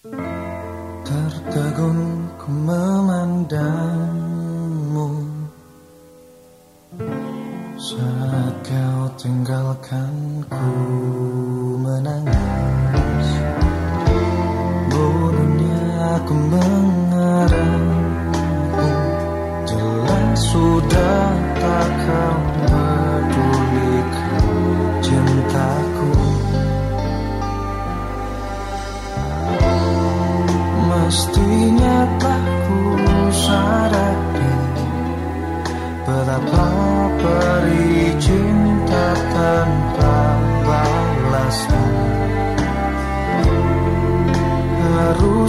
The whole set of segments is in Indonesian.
Tertegun ku memandangmu. Saat kau tinggalkan ku menangis. Bodohnya aku mengarangku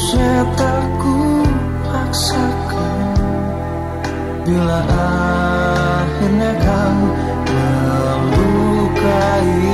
Harusnya tak ku paksakan. Bila akhirnya kau melukaiku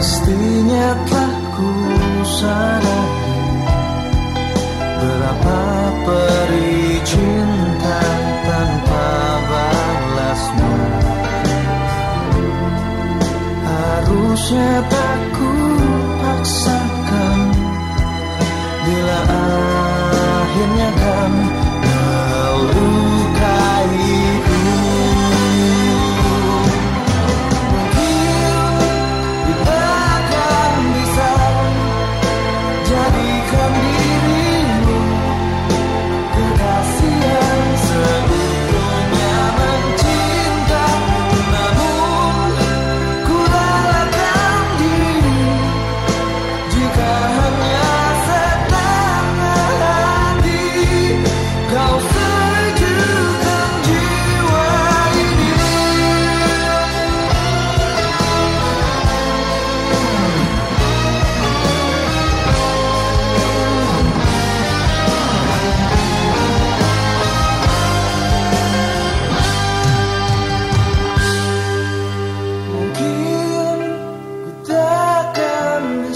Pastinya telah ku sadari Berapa peri cinta tanpa balasmu. Harusnya tak ku paksakan Bila akhirnya kamu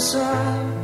inside